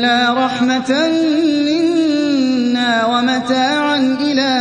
إلا رحمة منا ومتاعا إلى